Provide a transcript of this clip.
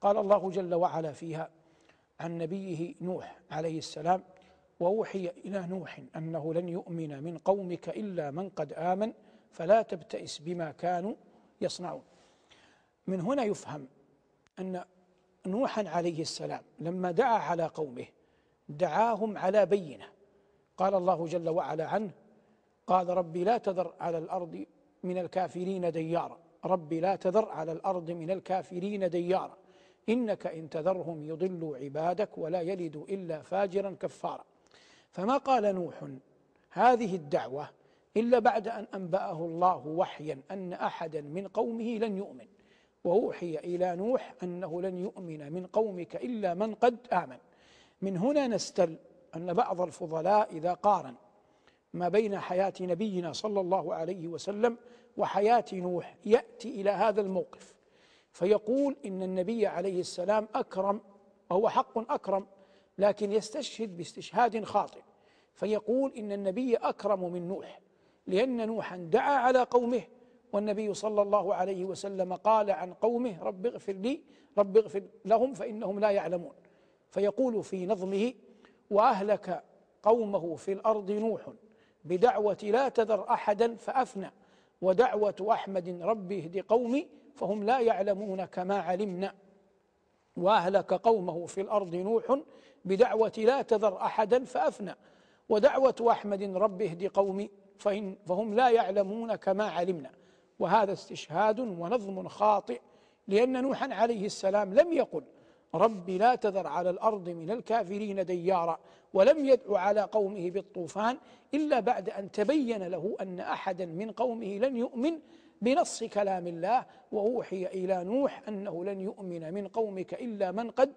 قال الله جل وعلا فيها عن نبيه نوح عليه السلام وأوحي إلى نوح أنه لن يؤمن من قومك إلا من قد آمن فلا تبتئس بما كانوا يصنعون. من هنا يفهم أن نوحا عليه السلام لما دعا على قومه دعاهم على بينة. قال الله جل وعلا عنه قال ربي لا تذر على الأرض من الكافرين ديارا. ربي لا تذر على الأرض من الكافرين ديارا. إنك إن تذرهم يضلوا عبادك ولا يلدوا إلا فاجرا كفارا. فما قال نوح هذه الدعوة إلا بعد أن أنبأه الله وحيا أن أحدا من قومه لن يؤمن. وأوحي إلى نوح أنه لن يؤمن من قومك إلا من قد آمن. من هنا نستل أن بعض الفضلاء إذا قارن ما بين حياة نبينا صلى الله عليه وسلم وحياة نوح يأتي إلى هذا الموقف. فيقول إن النبي عليه السلام أكرم وهو حق أكرم لكن يستشهد باستشهاد خاطئ. فيقول إن النبي أكرم من نوح لأن نوحا دعا على قومه والنبي صلى الله عليه وسلم قال عن قومه رب اغفر لي رب اغفر لهم فإنهم لا يعلمون. فيقول في نظمه وأهلك قومه في الأرض نوح بدعوة لا تذر أحدا فأفنى ودعوة أحمد رب اهد قومي فهم لا يعلمون كما علمنا. وأهلك قومه في الأرض نوح بدعوة لا تذر أحدا فأفنى. ودعوة أحمد رب اهد قومي فإن فهم لا يعلمون كما علمنا. وهذا استشهاد ونظم خاطئ لأن نوحا عليه السلام لم يقل رب لا تذر على الأرض من الكافرين ديارا ولم يدع على قومه بالطوفان إلا بعد أن تبين له أن أحدا من قومه لن يؤمن بنص كلام الله وأوحي إلى نوح أنه لن يؤمن من قومك إلا من قد